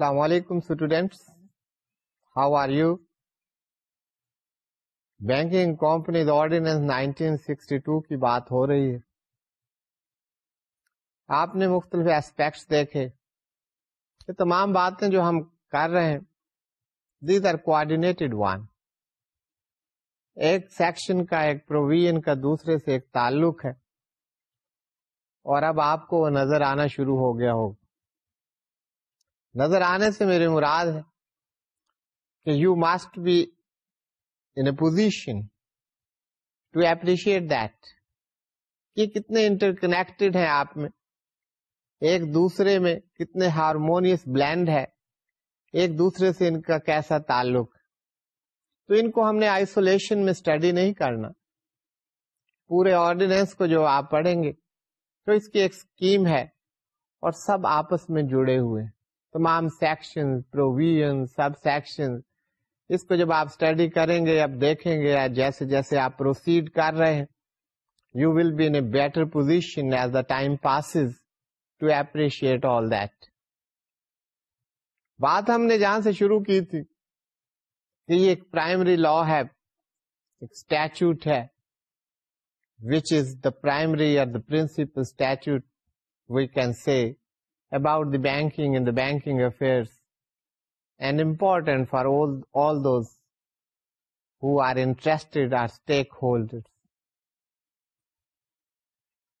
السلام علیکم students how are you banking companies ordinance 1962 کی بات ہو رہی ہے۔ آپ نے مختلف ایسپیکٹس دیکھے۔ یہ تمام باتیں جو ہم کر رہے ہیں دیز آر کوآڈینیٹڈ ون ایک سیکشن کا ایک پروویژن کا دوسرے سے ایک تعلق ہے۔ اور اب آپ کو وہ نظر آنا شروع ہو گیا ہوگا۔ نظر آنے سے میرے مراد ہے کہ you must be in a position to appreciate that کہ کتنے انٹر کنیکٹڈ ہیں آپ میں. ایک دوسرے میں کتنے ہارمونیس بلینڈ ہے. ایک دوسرے سے ان کا کیسا تعلق. تو ان کو ہم نے آئسولیشن میں اسٹڈی نہیں کرنا. پورے آرڈیننس کو جو آپ پڑھیں گے، تو اس کی ایک اسکیم ہے اور سب آپس میں جڑے ہوئے تمام سیکشن پروویژن سب سیکشن اس کو جب آپ اسٹڈی کریں گے اب دیکھیں گے جیسے جیسے آپ پروسیڈ کر رہے ہیں you will be in a better position as the time passes to appreciate all that بات ہم نے جہاں سے شروع کی تھی کہ یہ ایک پرائمری لا ہے، ایک اسٹیچوٹ ہے وچ از دا پرائمری اور the principal statute we can see about the banking in the banking affair and important for all those who are interested are stakeholder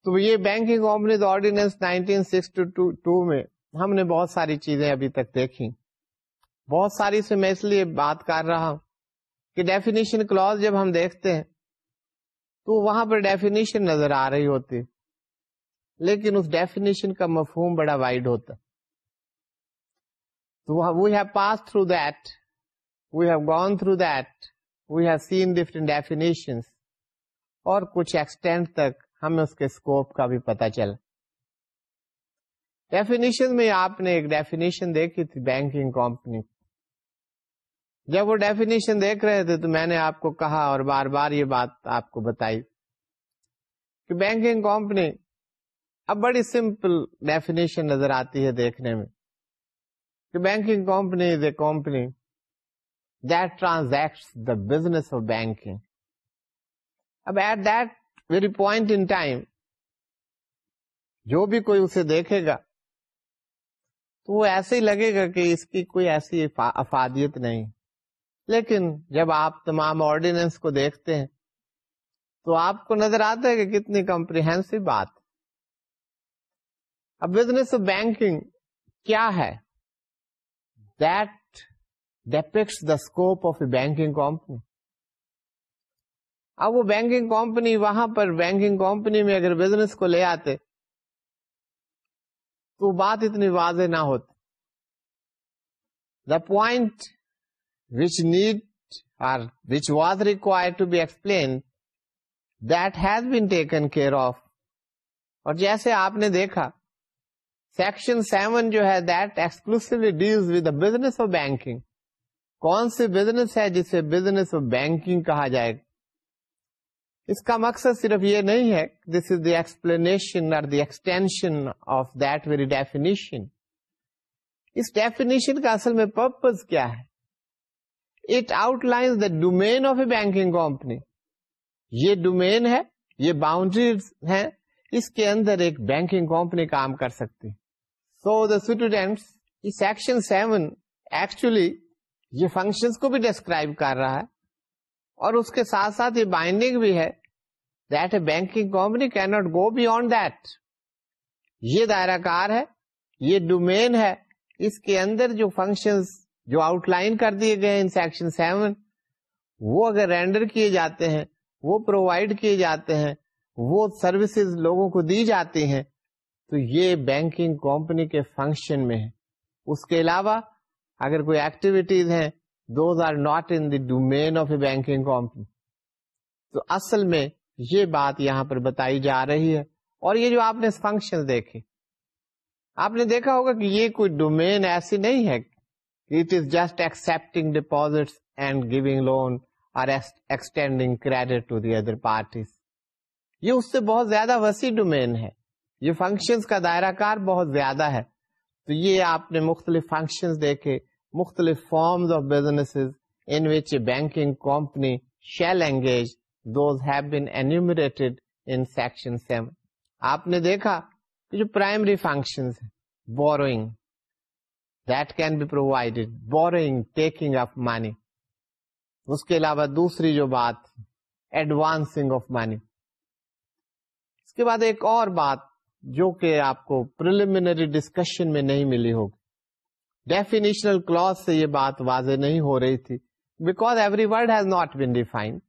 تو یہ بینکنگ کمپنیز آرڈیننس 1962 میں ہم نے بہت ساری چیزیں ابھی تک دیکھی۔ بہت ساری سے میں اس لیے بات کر رہا ہوں کہ ڈیفینیشن کلوز جب ہم دیکھتے ہیں تو وہاں پر ڈیفینیشن نظر آ رہی ہوتی۔ لیکن اس ڈیفینیشن کا مفہوم بڑا وائڈ ہوتا۔ تو we have pass through that we have gone through that we have seen different definition اور کچھ ایکسٹینٹ تک ہمیں اس کے اسکوپ کا بھی پتا چلا۔ ڈیفینیشن میں آپ نے ایک ڈیفینیشن دیکھی تھی بینکنگ کمپنی جب وہ ڈیفینیشن دیکھ رہے تھے تو میں نے آپ کو کہا اور بار بار یہ بات آپ کو بتائی کہ بینکنگ کمپنی اب بڑی سمپل ڈیفینیشن نظر آتی ہے دیکھنے میں کہ banking company is a company that transact the business of banking. اب at that very point in time جو بھی کوئی اسے دیکھے گا تو وہ ایسے ہی لگے گا کہ اس کی کوئی ایسی افادیت نہیں۔ لیکن جب آپ تمام آرڈیننس کو دیکھتے ہیں تو آپ کو نظر آتا ہے کہ کتنی کمپریہنسو بات اب بزنس آف بینکنگ کیا ہے؟ That depicts the scope of a banking company اب وہ بینکنگ کمپنی وہاں پر بینکنگ کمپنی میں اگر بزنس کو لے آتے تو بات اتنی واضح نہ ہوتی. The point which need are which was require to be explain that has been taken care of اور جیسے آپ نے دیکھا سیکشن سیون جو ہے that exclusively deals with business of banking کون سی بزنس ہے جسے بزنس آف بینکنگ کہا جائے گا؟ اس کا مقصد صرف یہ نہیں ہے دس از دی ایکسپلینیشن اور the extension of that very definition us definition کا اصل میں پرپز کیا ہے؟ It outline the domain of a banking company یہ ڈومین ہے، یہ باؤنڈریز ہے اس کے اندر ایک بینکنگ کمپنی کام کر سکتی so the students section seven actually یہ فنکشنس کو بھی ڈسکرائب کر رہا ہے اور اس کے ساتھ ساتھ یہ بائنڈنگ بھی ہے دیٹ اے بینکنگ کمپنی کی ناٹ گو بیونڈ دیٹ یہ دائرہ کار ہے، یہ ڈومین ہے، اس کے اندر جو فنکشن جو آؤٹ لائن کر دیے گئے ان سیکشن سیون وہ اگر رینڈر کیے جاتے ہیں، وہ پرووائڈ کیے جاتے ہیں، وہ سروسز لوگوں کو دی جاتی ہیں تو یہ بینکنگ کمپنی کے فنکشن میں ہے۔ اس کے علاوہ اگر کوئی ایکٹیویٹیز ہیں those are not in the domain of a banking company تو اصل میں یہ بات یہاں پر بتائی جا رہی ہے اور یہ جو آپ نے فنکشن دیکھے، آپ نے دیکھا ہوگا کہ یہ کوئی ڈومین ایسی نہیں ہے۔ It is just accepting deposit and giving loan اور extending credit to the other parties یہ اس سے بہت زیادہ وسیع ڈومین ہے۔ یہ فنکشن کا دائرہ کار بہت زیادہ ہے۔ تو یہ آپ نے مختلف فنکشن دیکھے، مختلف forms of business in which banking company shall engage those have been enumerated in section seven آپ نے دیکھا کہ جو primary function borrowing that can be provided borrowing taking of money اس کے علاوہ دوسری جو بات ایڈوانسنگ آف منی اس کے بعد ایک اور بات جو کہ آپ کو پرلیمنری ڈسکشن میں نہیں ملی ہوگی۔ ڈیفینیشنل کلوز سے یہ بات واضح نہیں ہو رہی تھی۔ Because every word has not been defined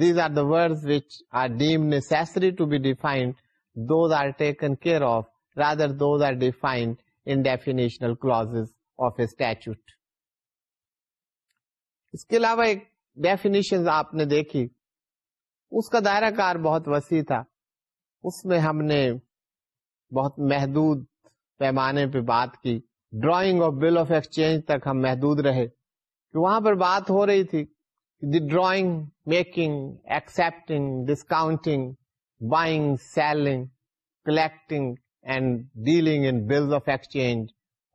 these are the word which are deemed necessary to be defined those are taken care of rather those are defined in definitional clause of a statute اس کے علاوہ ایک definition آپ نے دیکھی۔ اس کا دائرہ کار بہت وسیع تھا۔ اس میں ہم نے بہت محدود پیمانے پہ بات کی۔ Drawing of bill of exchange تک ہم محدود رہے۔ کہ وہاں پر بات ہو رہی تھی the drawing making accepting discounting buying selling collecting and dealing in bill of exchange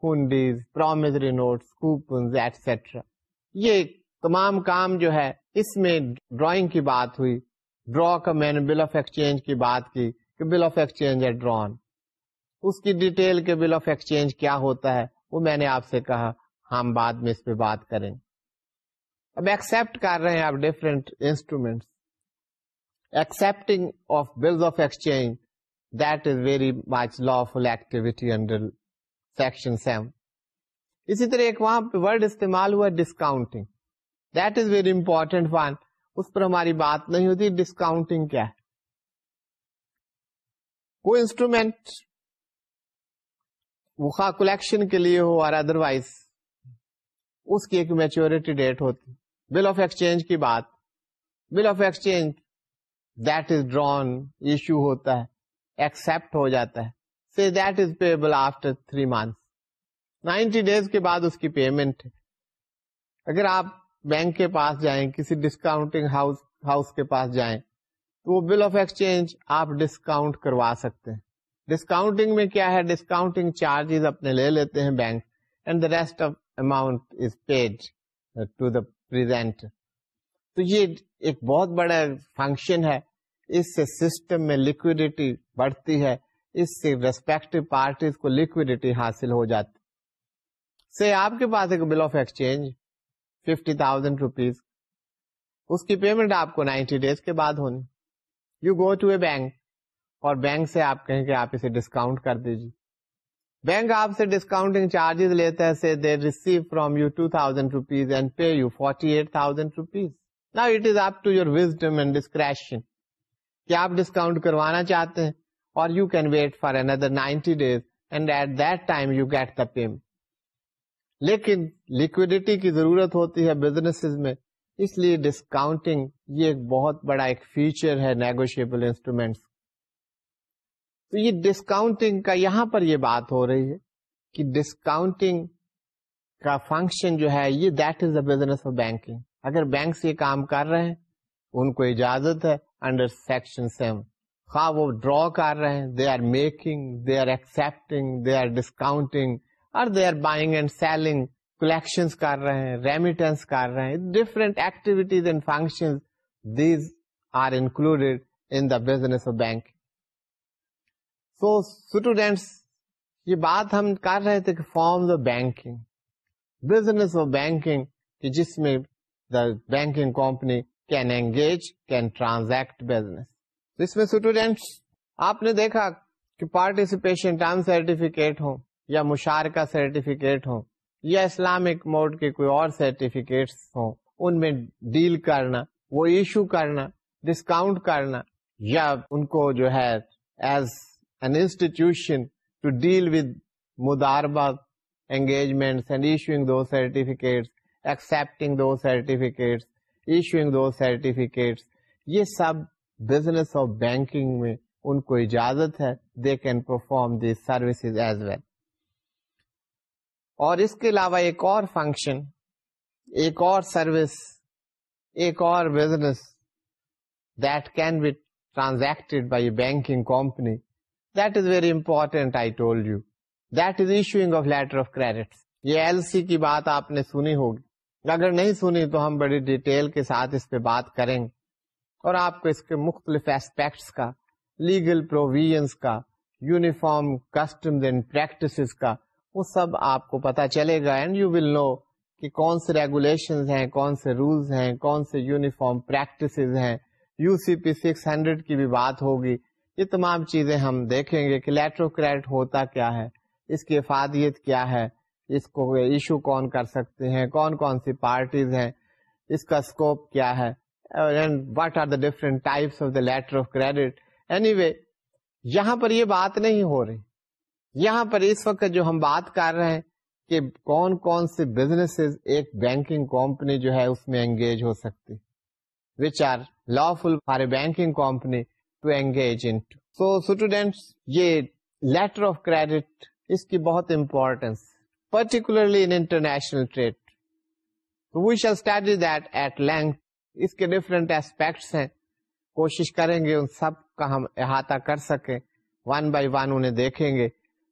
hundis promissory notes coupons etcetera یہ تمام کام جو ہے، اس میں ڈرائنگ کی بات ہوئی۔ ڈرا کا میں نے بل آف ایکسچینج کی بات کی کہ بل آف ایکسچینج ہے ڈرون اس کی ڈیٹیل کے بل آف ایکسچینج کیا ہوتا ہے؟ وہ میں نے آپ سے کہا، ہم بعد میں اس پہ بات کریں اب ایکسپٹ کر رہے ہیں آپ different instrument accepting of bill of exchange that is very much lawful activity under section seven اسی طرح ایک وہاں پہ ورڈ استعمال ہوا discounting that is very important one اس پر ہماری بات نہیں ہوتی ڈسکاؤنٹنگ کیا ہے؟ کوئی انسٹرومینٹ وہ خواہ کلیکشن کے لیے ہو اور ادر وائز اس کی ایک میچورٹی ڈیٹ ہوتی۔ بل آف ایکسچینج کی بات۔ Bill of exchange that is drawn issue ہوتا ہے ایکسپٹ ہو جاتا ہے۔ See that is payable after three month ninety days کے بعد اس کی پیمنٹ اگر آپ بینک کے پاس جائیں، کسی ڈسکاؤنٹنگ ہاؤس ہاؤس کے پاس جائیں، تو وہ بل آف ایکسچینج آپ ڈسکاؤنٹ کروا سکتے ہیں۔ ڈسکاؤنٹنگ میں کیا ہے؟ ڈسکاؤنٹنگ چارجز اپنے لے لیتے ہیں bank and the rest of amount is paid to the present تو یہ ایک بہت بڑا فنکشن ہے۔ اس سے سسٹم میں لکوڈیٹی بڑھتی ہے۔ اس سے ریسپیکٹو پارٹیز کو لکوڈیٹی حاصل ہو جاتی۔ سے آپ کے پاس ایک bill of exchange fifty thousand rupees اس کی پیمنٹ آپ کو نائنٹی ڈیز کے بعد ہونی۔ You go to a bank اور بینک سے آپ کہیں کہ آپ اسے ڈسکاؤنٹ کر دیجیے۔ بینک آپ سے ڈسکاؤنٹنگ چارجز لیتا ہے سے they receive from you two thousand rupees and pay you forty eight thousand rupees نا it is up to your wisdom and discretion کیا آپ ڈسکاؤنٹ کروانا چاہتے ہیں اور you can wait for another ninety days and at that time you get the payment لیکن liquidity کی ضرورت ہوتی ہے بزنس میں، اس لیے ڈسکاؤنٹنگ یہ ایک بہت بڑا ایک فیچر ہے نیگوشیبل انسٹرومینٹس تو یہ ڈسکاؤنٹنگ کا یہاں پر یہ بات ہو رہی ہے کہ ڈسکاؤنٹنگ کا فنکشن جو ہے یہ that is the business of banking اگر بینک سے یہ کام کر رہے ہیں، ان کو اجازت ہے انڈر سیکشن سیون خواہ وہ ڈرا کر رہے ہیں they are making they are accepting they are discounting اور they are buying and selling collection کر رہے ہیں ریمیٹنس کر رہے ہیں different activities and function these are included in the business of bank so students یہ بات ہم کر رہے تھے کہ forms of banking business of banking جس میں the banking company can engage can transact business اس میں اسٹوڈینٹس آپ نے دیکھا کہ پارٹیسپیشن ٹرم سرٹیفکیٹ ہو یا مشارکہ سرٹیفکیٹ ہو یا اسلامک موڈ کے کوئی اور سرٹیفکیٹ ہوں، ان میں ڈیل کرنا، وہ ایشو کرنا ڈسکاؤنٹ کرنا یا ان کو جو ہے as an institution to deal with مداربہ engagement and issuing دو سرٹیفکیٹ ایکسپٹنگ دو سرٹیفکیٹ ایشوئنگ دو سرٹیفکیٹ یہ سب بزنس آف بینکنگ میں ان کو اجازت ہے they can perform the services as well اور اس کے علاوہ ایک اور فنکشن ایک اور سروس ایک اور business that can be transacted by banking company that is very important I told you that is issuing of letter of credit یہ ایل سی کی بات آپ نے سنی ہوگی. اگر نہیں سنی تو ہم بڑی ڈیٹیل کے ساتھ اس پہ بات کریں گے. اور آپ کو اس کے مختلف ایسپیکٹس کا لیگل پروویژنس کا یونیفارم کسٹمز اینڈ پریکٹس کا، وہ سب آپ کو پتا چلے گا. اینڈ یو ول نو کہ کون سے ریگولیشن ہیں، کون سے رولس ہیں، کون سے یونیفارم پریکٹس ہیں. U C P six hundred کی بھی بات ہوگی. یہ تمام چیزیں ہم دیکھیں گے کہ لیٹر کریڈٹ ہوتا کیا ہے، اس کی افادیت کیا ہے، اس کو ایشو کون کر سکتے ہیں، کون کون سی پارٹیز ہیں، اس کا اسکوپ کیا ہے what are the different types of the letter of credit anyway یہاں پر یہ بات نہیں ہو رہی۔ یہاں پر اس وقت جو ہم بات کر رہے ہیں کہ کون کون سے بزنس ایک بینکنگ کمپنی جو ہے اس میں انگیج ہو سکتی۔ Which are lawful for a banking company to engage in so students یہ لیٹر آف کریڈٹ اس کی بہت importance particularly in international trade we shall study that at length اس کے ڈفرینٹ ایسپیکٹس ہیں کوشش کریں گے ان سب کا ہم احاطہ کر سکیں ون بائی ون انہیں دیکھیں گے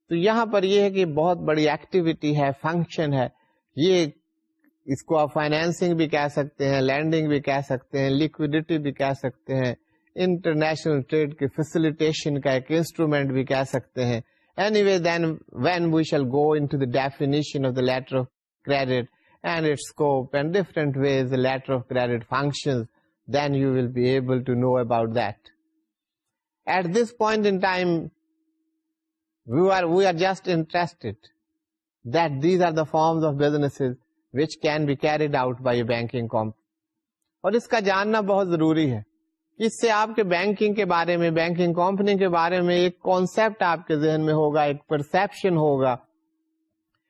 تو یہاں پر یہ ہے کہ بہت بڑی ایکٹیویٹی ہے فنکشن ہے یہ اس کو آپ فائنینسنگ بھی کہہ سکتے ہیں لینڈنگ بھی کہہ سکتے ہیں لکوڈیٹی بھی کہہ سکتے ہیں انٹرنیشنل ٹریڈ کی فیسلٹیشن کا ایک انسٹرومینٹ بھی کہہ سکتے ہیں۔ Anyway then when we shall go into the definition of the letter of credit and it scope and different ways letter of credit function then you will be able to know about that at this point in time we are we are just interested that these are the forms of business which can be carried out by banking company اور اس کا جاننا بہت ضروری ہے۔ اس سے آپ کے بینکنگ کے بارے میں بینکنگ کمپنی کے بارے میں ایک کانسپٹ آپ کے ذہن میں ہوگا، ایک پرسپشن ہوگا.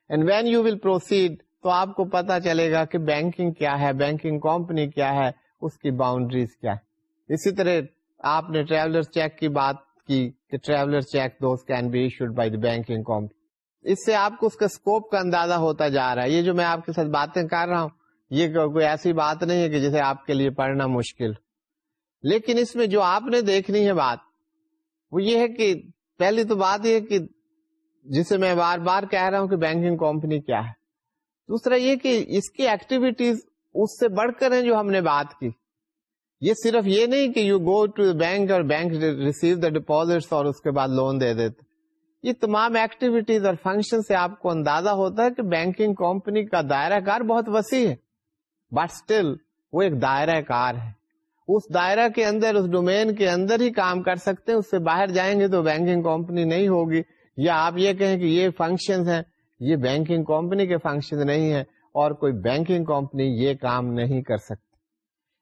And when you will proceed تو آپ کو پتا چلے گا کہ بینکنگ کیا ہے بینکنگ کمپنی کیا ہے، اس کی باؤنڈریز کیا ہے اسی طرح آپ نے ٹریولر چیک کی بات کی کہ ٹریولر چیک دوست can be issued by the banking company اس سے آپ کو اس کا اسکوپ کا اندازہ ہوتا جا رہا ہے. یہ جو میں آپ کے ساتھ باتیں کر رہا ہوں، یہ کوئی ایسی بات نہیں ہے کہ جسے آپ کے لیے پڑھنا مشکل. لیکن اس میں جو آپ نے دیکھنی ہے بات، وہ یہ ہے کہ پہلی تو بات یہ کہ جسے میں بار بار کہہ رہا ہوں کہ بینکنگ کمپنی کیا ہے۔ دوسرا یہ کہ اس کی ایکٹیویٹیز اس سے بڑھ کر ہیں جو ہم نے بات کی۔ یہ صرف یہ نہیں کہ یو گو ٹو بینک اور بینک ریسیو دا ڈپوزٹ اور اس کے بعد لون دے دیتے۔ یہ تمام ایکٹیویٹیز اور فنکشن سے آپ کو اندازہ ہوتا ہے کہ بینکنگ کمپنی کا دائرہ کار بہت وسیع ہے بٹ اسٹل وہ ایک دائرہ کار ہے۔ اس دائرہ کے اندر، اس ڈومین کے اندر ہی کام کر سکتے ہیں، اس سے باہر جائیں گے تو بینکنگ کمپنی نہیں ہوگی۔ یا آپ یہ کہیں کہ یہ فنکشن ہیں، یہ بینکنگ کمپنی کے فنکشن نہیں ہے اور کوئی بینکنگ کمپنی یہ کام نہیں کر سکتی۔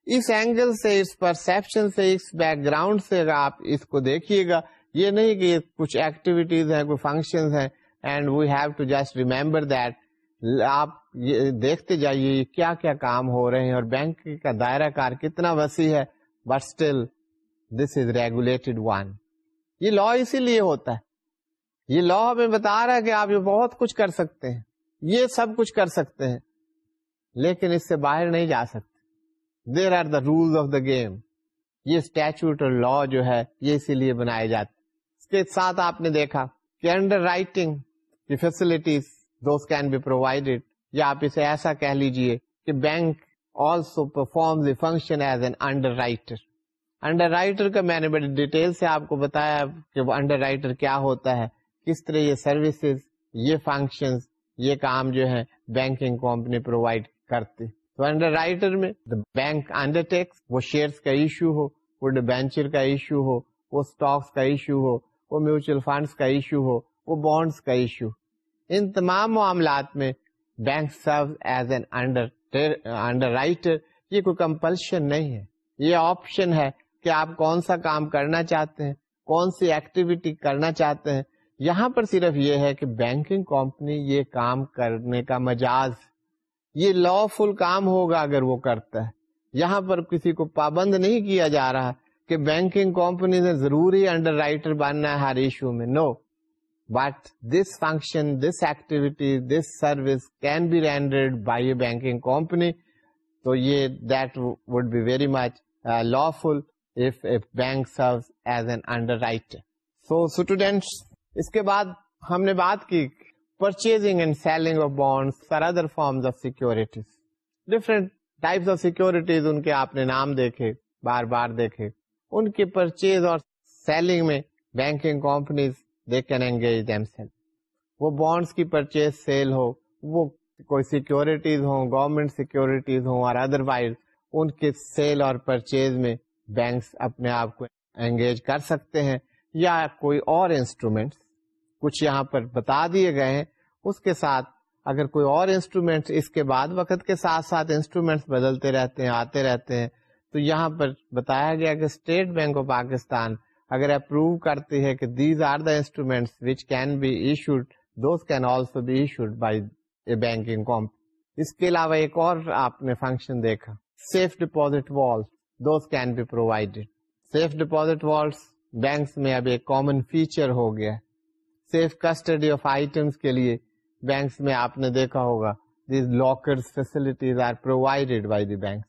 اس اینگل سے، اس پرسپشن سے، اس بیک گراؤنڈ سے اگر آپ اس کو دیکھیے گا، یہ نہیں کہ کچھ ایکٹیویٹیز ہیں، کوئی فنکشن ہیں and we have to just remember that آپ یہ دیکھتے جائیے کیا کیا کام ہو رہے ہیں اور بینک کا دائرہ کار کتنا وسیع ہے but still this is regulated one یہ لا اسی لیے ہوتا ہے۔ یہ لا ہمیں بتا رہا ہے کہ آپ یہ بہت کچھ کر سکتے ہیں۔ یہ سب کچھ کر سکتے ہیں۔ لیکن اس سے باہر نہیں جا سکتے۔ There are the rules of the game یہ اسٹیچوٹ اور لا جو ہے، یہ اسی لیے بنائے جاتے اس کے ساتھ آپ نے دیکھا کہ انڈر رائٹنگ کی facilities those can be provided یا آپ اسے ایسا کہہ لیجیے کہ bank also perform the function as an underwriter underwriter کا میں نے بڑی ڈیٹیل سے آپ کو بتایا کہ وہ انڈر رائٹر کیا ہوتا ہے، کس طرح یہ سروسز یہ فنکشن یہ کام جو ہے بینکنگ کمپنی پرووائڈ کرتی تو انڈر رائٹر میں بینک انڈر ٹیکس وہ شیئرس کا ایشو ہو، وہ ڈیبینچر کا ایشو ہو، وہ اسٹاکس کا ایشو ہو، وہ میوچل فنڈس کا ایشو ہو، وہ بانڈس کا ایشو ان تمام معاملات میں bank serve as an underwriter یہ کوئی کمپلشن نہیں ہے. یہ آپشن ہے کہ آپ کون سا کام کرنا چاہتے ہیں، کون سی ایکٹیویٹی کرنا چاہتے ہیں. یہاں پر صرف یہ ہے کہ بینکنگ کمپنی یہ کام کرنے کا مجاز یہ لا فل کام ہوگا اگر وہ کرتا ہے. یہاں پر کسی کو پابند نہیں کیا جا رہا کہ بینکنگ کمپنی نے ضروری انڈر رائٹر بننا ہے ہر ایشو میں. No no. But this function, this activity, this service can be rendered by a banking company. So that would be very much uh, lawful if a bank serves as an underwriter. So students, iske baad humne baat ki purchasing and selling of bonds or other forms of securities. Different types of securities ان کے آپ نے نام دیکھے بار بار دیکھے ان کے purchase اور سیلنگ میں banking companies they can engage themselves. وہ بانڈس کی پرچیز سیل ہو، وہ کوئی سیکورٹیز ہوں، گورنمنٹ سیکورٹیز ہوں اور ادر وائز ان کے سیل اور پرچیز میں بینکس اپنے آپ کو انگیج کر سکتے ہیں یا کوئی اور انسٹرومینٹس کچھ یہاں پر بتا دیے گئے ہیں۔ اس کے ساتھ اگر کوئی اور انسٹرومینٹ اس کے بعد وقت کے ساتھ ساتھ انسٹرومینٹس بدلتے رہتے ہیں، آتے رہتے ہیں، تو یہاں پر بتایا گیا کہ اسٹیٹ بینک آف پاکستان اگر اپروو کرتی ہے کہ these are the instruments which can be issued those can also be issued by a banking company اس کے علاوہ ایک اور آپ نے فنکشن دیکھا safe deposit vaults those can be provided safe deposit vaults banks میں اب ایک کامن فیچر ہو گیا۔ سیف کسٹڈی آف آئٹمس کے لیے بینکس میں آپ نے دیکھا ہوگا these locker facilities are provided by the bank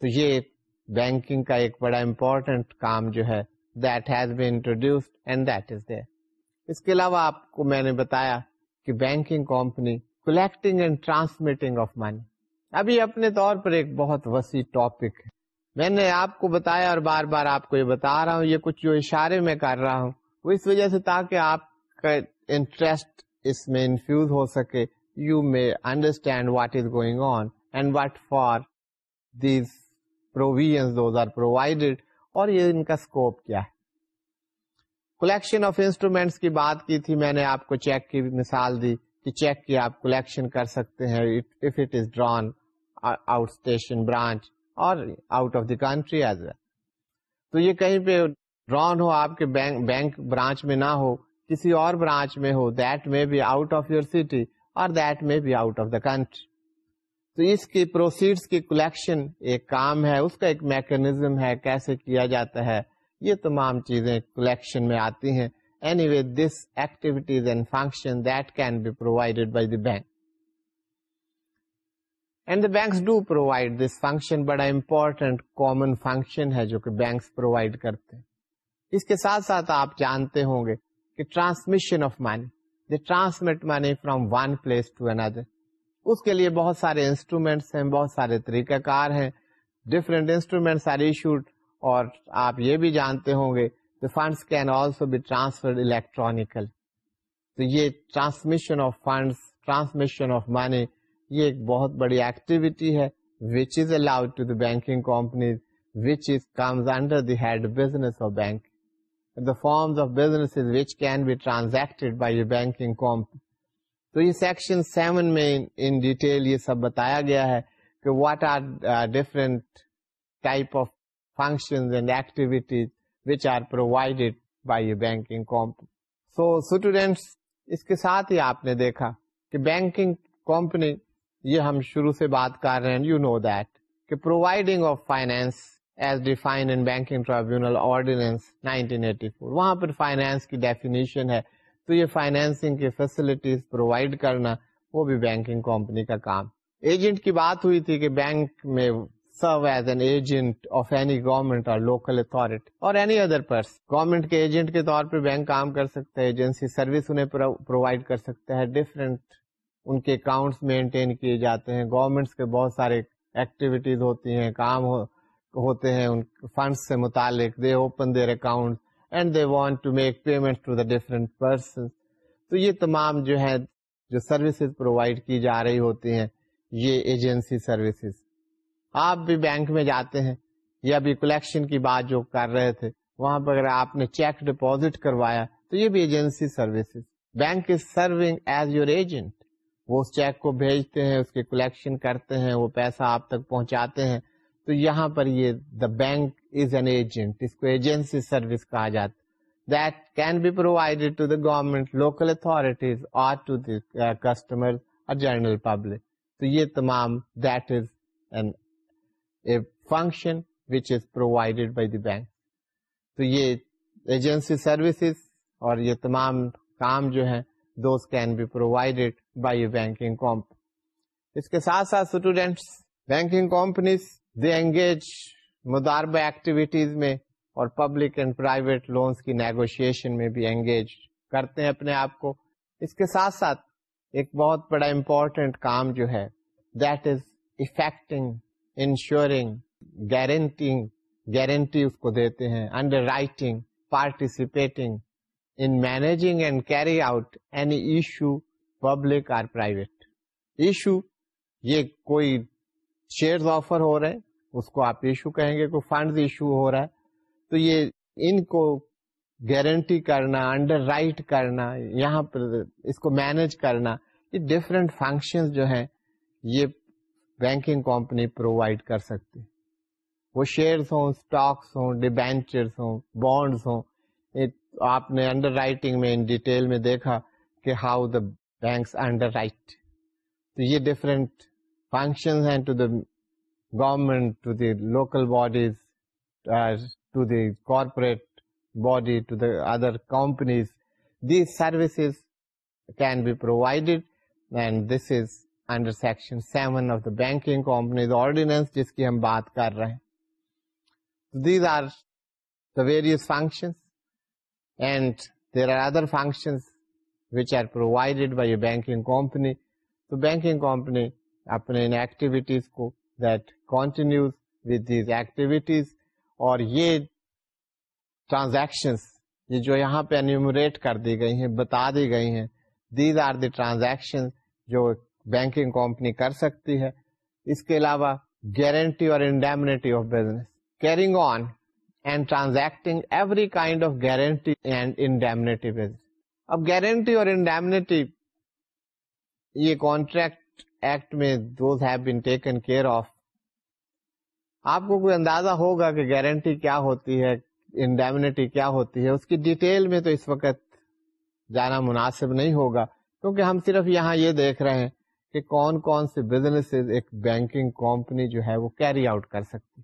تو یہ بینکنگ کا ایک بڑا امپورٹینٹ کام جو ہے that has be introduced and that is there اس کے علاوہ آپ کو میں نے بتایا کہ banking company collecting and transmitting of money ابھی اپنے طور پر ایک بہت وسیع ٹاپک ہے میں نے آپ کو بتایا اور بار بار آپ کو یہ بتا رہا ہوں یہ کچھ جو اشارے میں کر رہا ہوں وہ اس وجہ سے تاکہ آپ کا انٹرسٹ اس میں انفیوز ہو سکے you may understand what is going on and what for these those are provided اور یہ ان کا اسکوپ کیا ہے۔ کلیکشن آف انسٹرومینٹس کی بات کی تھی، میں نے آپ کو چیک کی مثال دی کہ چیک کی آپ کلیکشن کر سکتے ہیں۔ If it is drawn out station branch اور out of the country as well تو یہ کہیں پہ ڈران ہو، آپ کے بینک برانچ میں نہ ہو، کسی اور برانچ میں ہو that may be out of your city اور that may be out of the country تو اس کی پروسیڈ کی کلیکشن ایک کام ہے، اس کا ایک میکنیزم ہے کیسے کیا جاتا ہے۔ یہ تمام چیزیں کلیکشن میں آتی ہیں۔ Anyway this activities and function that can be provided by the bank and the banks do provide this function بڑا امپورٹینٹ کامن فنکشن ہے جو کہ بینکس پرووائڈ کرتے ہیں۔ اس کے ساتھ ساتھ آپ جانتے ہوں گے کہ transmission of money they transmit money from one place to another اس کے لیے بہت سارے انسٹرومینٹس ہیں، بہت سارے طریقہ کار ہیں ڈفرینٹ انسٹرومینٹس آر ایشوڈ اور آپ یہ بھی جانتے ہوں گے the funds can also be transferred electronically تو یہ transmission of funds transmission of money یہ ایک بہت بڑی ایکٹیویٹی ہے which is allowed to the banking companies which is comes under the head business of bank the forms of businesses which can be transacted by a banking company. تو یہ section seven میں ان detail یہ سب بتایا گیا ہے کہ what are different type of function and activities which are provided by a banking company so students اس کے ساتھ ہی آپ نے دیکھا کہ بینکنگ کمپنی یہ ہم شروع سے بات کر رہے ہیں یو نو دیٹ کہ providing of finance as define in banking tribunal ordinance 1984 وہاں پر فائنینس کی ڈیفینیشن ہے تو یہ فائنینسنگ کی فیسلٹیز پرووائڈ کرنا، وہ بھی بینکنگ کمپنی کا کام۔ ایجنٹ کی بات ہوئی تھی کہ bank may serve as an agent of any government or local authority or any other person government کے ایجنٹ کے طور پہ بینک کام کر سکتا ہے ایجنسی سروس انہیں پرووائڈ کر سکتا ہے۔ ڈفرینٹ ان کے اکاؤنٹس مینٹین کیے جاتے ہیں۔ گورنمنٹس کے بہت سارے ایکٹیویٹیز ہوتی ہیں، کام ہو، ہوتے ہیں، ان فنڈ سے متعلق they open their account and they want to make payment to the different person تو یہ تمام جو ہے، جو سروسز پرووائڈ کی جا رہی ہوتی ہیں، یہ ایجنسی سروسز آپ بھی بینک میں جاتے ہیں، یا بھی کلیکشن کی بات جو کر رہے تھے، وہاں پر اگر آپ نے چیک ڈپوزٹ کروایا، تو یہ بھی agency services bank is serving as your agent وہ اس چیک کو بھیجتے ہیں، اس کی کلیکشن کرتے ہیں، وہ پیسہ آپ تک پہنچاتے ہیں۔ تو یہاں پر یہ the bank is an agent اس کو ایجنسی سروس کہا جاتا that can be provided to the government local authorities or to the customer or general public تو یہ تمام that is an a function which is provided by the bank تو یہ agency services اور یہ تمام کام جو ہیں those can be provided by banking company اس کے ساتھ ساتھ students banking companies they engage مداربہ activities میں اور پبلک اینڈ پرائیویٹ لونس کی نیگوشیشن میں بھی انگیج کرتے ہیں اپنے آپ کو۔ اس کے ساتھ ساتھ ایک بہت بڑا امپورٹنٹ کام جو ہے that is effecting insuring guaranteeing guarantee اس کو دیتے ہیں underwriting participating in managing and carry out any issue public or private issue یہ کوئی شیئر آفر ہو رہے ہیں۔ اس کو آپ ایشو کہیں گے، کوئی فنڈ ایشو ہو رہا ہے، تو یہ ان کو گارنٹی کرنا انڈر رائٹ کرنا، یہاں پر اس کو مینج کرنا، یہ ڈفرینٹ فنکشن جو ہیں، یہ بینکنگ کمپنی پرووائڈ کر سکتی وہ شیئرس ہوں اسٹاکس ہوں ڈیبینچرس ہوں بانڈس ہوں۔ آپ نے انڈر رائٹنگ میں ان ڈیٹیل میں دیکھا کہ how the banks underwrite تو یہ ڈفرینٹ فنکشن ہیں to the government to the local bodies to the corporate body to the other companies these services can be provided and this is under section seven of the banking companies ordinance جس کی ہم بات کر رہے ہیں these are the various function and there are other function which are provided by a banking company تو banking company اپنے ان ایکٹیویٹیز کو that continues with these activities اور یہ ٹرانزیکشن یہ جو یہاں پہ انیومریٹ کر دی گئی ہیں، بتا دی گئی ہیں دیز آر دی ٹرانزیکشن جو بینکنگ کمپنی کر سکتی ہے۔ اس کے علاوہ گارنٹی اور indemnity of business carrying on and transacting every kind of guarantee and indemnity business اب گارنٹی اور انڈیمنیٹی یہ کانٹریکٹ ایکٹ میں those have been taken care of آپ کو کوئی اندازہ ہوگا کہ گارنٹی کیا ہوتی ہے انڈیمنیٹی کیا ہوتی ہے؟ اس کی ڈیٹیل میں تو اس وقت جانا مناسب نہیں ہوگا، کیونکہ ہم صرف یہاں یہ دیکھ رہے ہیں کہ کون کون سے بزنس ایک بینکنگ کمپنی جو ہے وہ کیری آؤٹ کر سکتی۔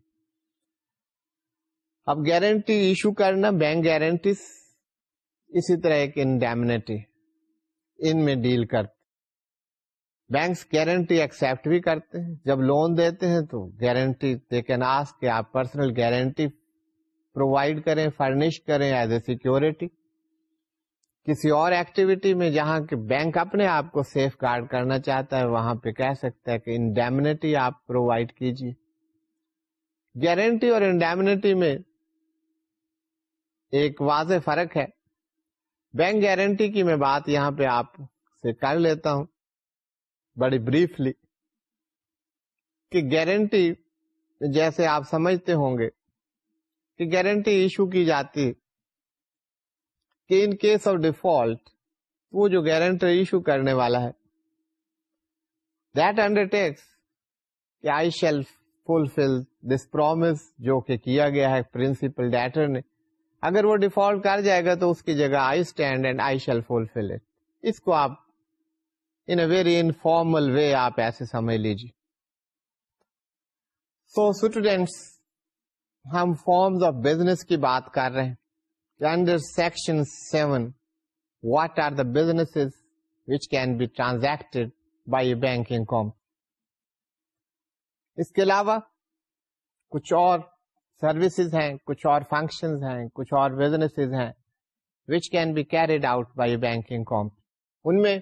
اب گارنٹی ایشو کرنا بینک گارنٹی اسی طرح ایک انڈیمنیٹی ان میں ڈیل کرتے۔ بینکس گارنٹی ایکسپٹ بھی کرتے ہیں۔ جب لون دیتے ہیں تو گارنٹی، دے کین آس کہ آپ پرسنل گارنٹی پرووائڈ کریں، فرنش کریں ایز اے سیکورٹی کسی اور ایکٹیویٹی میں جہاں کہ بینک اپنے آپ کو سیف گارڈ کرنا چاہتا ہے، وہاں پہ کہہ سکتا ہے کہ انڈیمنیٹی آپ پرووائڈ کیجیے گارنٹی اور انڈیمنیٹی میں ایک واضح فرق ہے۔ بینک گارنٹی کی میں بات یہاں پہ آپ سے کر لیتا ہوں۔ بڑی بریفلی کہ گارنٹی جیسے آپ سمجھتے ہوں گے کہ گارنٹی ایشو کی جاتی کہ ان کیس آف ڈیفالٹ وہ جو گارنٹر ایشو کرنے والا ہے دیٹ انڈر ٹیکس کہ I shall fulfil this promise جو کہ کیا گیا ہے پرنسپل ڈیٹر نے. اگر وہ ڈیفالٹ کر جائے گا تو اس کی جگہ I stand and I shall fulfil it اس کو آپ in a very informal way آپ ایسے سمجھ لیجیے سو اسٹوڈینٹس ہم فارمز آف بزنس کی بات کر رہے ہیں۔ Under section seven what are the business which can be transacted by banking کام اس کے علاوہ کچھ اور سروسز ہیں، کچھ اور فنکشن ہیں، کچھ اور بزنس ہیں which can be carried out by banking کام ان میں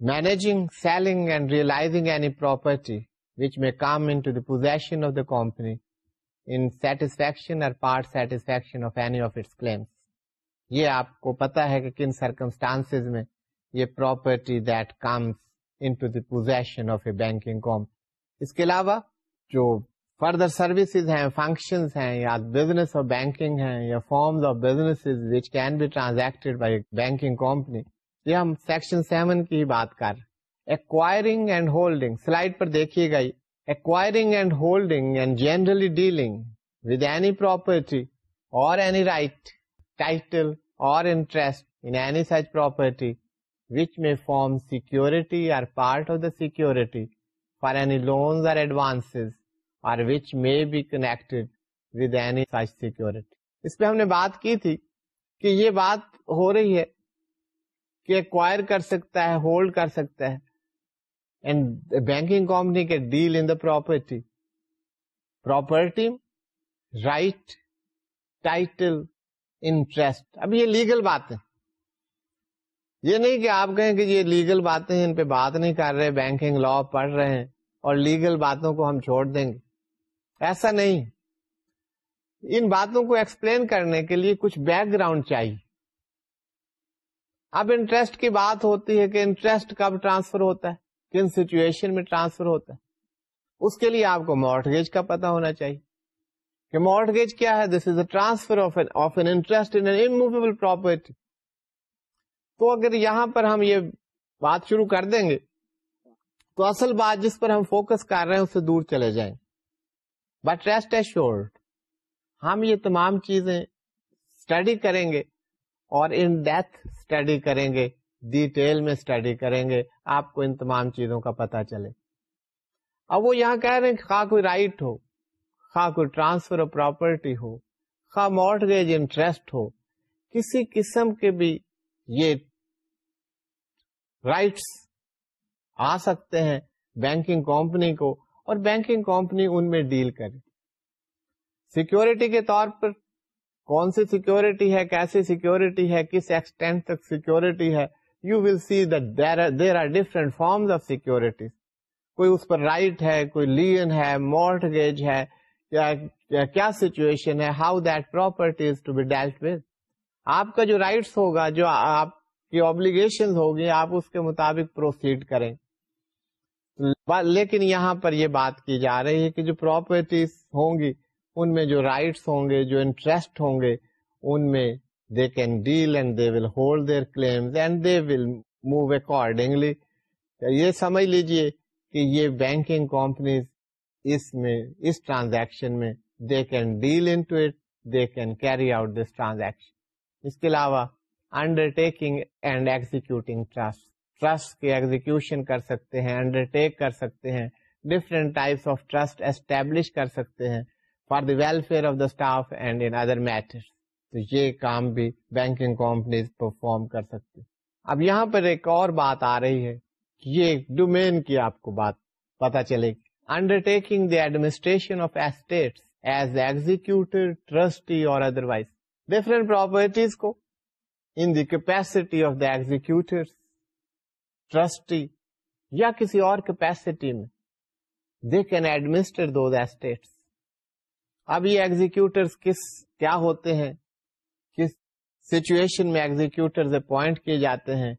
managing selling and realising any property which may come into the possession of the company in satisfaction or part satisfaction of any of its claims یہ آپ کو پتا ہے کہ کن circumstance میں یہ property that comes into the possession of a banking کام اس کے علاوہ جو فردر سروسز ہیں فنکشن ہیں، یا بزنس آف بینکنگ ہیں، یا forms of business which can be transacted by banking company یہ ہم سیکشن سیون کی بات کر ایکوائرنگ اینڈ ہولڈنگ سلائڈ پر دیکھیے گئی acquiring and holding and generally dealing with any property or any right title or interest in such property which may form security or part of the security for any loans or advance or which may be connected with any such security اس پہ ہم نے بات کی تھی کہ یہ بات ہو رہی ہے۔ کہ ایکوائر کر سکتا ہے ہولڈ کر سکتا ہے. اینڈ بینکنگ کمپنی کے deal in the property property right title interest اب یہ لیگل بات یہ نہیں کہ آپ کہیں کہ یہ لیگل باتیں ہیں، ان پہ بات نہیں کر رہے بینکنگ لا پڑھ رہے ہیں، اور لیگل باتوں کو ہم چھوڑ دیں گے. ایسا نہیں. ان باتوں کو ایکسپلین کرنے کے لیے کچھ بیک گراؤنڈ چاہیے. اب انٹرسٹ کی بات ہوتی ہے کہ انٹرسٹ کب ٹرانسفر ہوتا ہے، کن سچویشن میں ٹرانسفر ہوتا ہے۔ اس کے لیے آپ کو مارٹگیج کا پتا ہونا چاہیے کہ مارٹگیج کیا ہے۔ This is a transfer of an interest immovable property تو اگر یہاں پر ہم یہ بات شروع کر دیں گے، تو اصل بات جس پر ہم فوکس کر رہے ہیں، اس سے دور چلے جائیں۔ بٹ ریسٹ ایشورڈ ہم یہ تمام چیزیں اسٹڈی کریں گے اور ان ڈیتھ اسٹڈی کریں گے ڈیٹیل میں اسٹڈی کریں گے، آپ کو ان تمام چیزوں کا پتا چلے۔ اب وہ یہاں کہہ رہے ہیں کہ خواہ کوئی رائٹ ہو، خواہ کوئی ٹرانسفر آف پراپرٹی ہو، خواہ مارٹگیج انٹرسٹ ہو، کسی قسم کے بھی یہ رائٹس آ سکتے ہیں بینکنگ کمپنی کو اور بینکنگ کمپنی ان میں ڈیل کرے۔ سیکورٹی کے طور پر کون سی سیکورٹی ہے، کیسی سیکورٹی ہے، کس ایکسٹینٹ تک سیکورٹی ہے۔ You will see there are different forms of security کوئی اس پر رائٹ ہے، کوئی لین ہے مورٹ گیج ہے کیا سچویشن ہے how that property to be dealt with آپ کا جو رائٹس ہوگا، جو آپ کی آبلیگیشن ہوگی، آپ اس کے مطابق پروسیڈ کریں۔ لیکن یہاں پر یہ بات کی جا رہی ہے کہ جو پراپرٹیز ہوں گی ان میں جو رائٹس ہوں گے، جو انٹرسٹ ہوں گے، ان میں they can deal and they will hold their claim and they will move accordingly یہ سمجھ لیجیے کہ یہ بینکنگ کمپنیز اس میں، اس ٹرانزیکشن میں they can deal into it they can carry out this transaction اس کے علاوہ undertaking and executing trust trust کی ایگزیکشن کر سکتے ہیں انڈر ٹیک کر سکتے ہیں different types of trust establish کر سکتے ہیں. For the welfare of the staff and in other matter تو یہ کام بھی بینکنگ کمپنیز پرفارم کر سکتے اب یہاں پر ایک اور بات آ رہی ہے یہ ڈومین کی آپ کو بات پتا چلے گی۔ Undertaking the administration of estate as executor trustee or otherwise different properties کو in the capacity of the executor trustee یا کسی اور کیپیسٹی میں they can administer those estates اب یہ ایگزیکٹر کس کیا ہوتے ہیں؟ کس سچویشن میں ایگزیکٹر اپوائنٹ کیے جاتے ہیں؟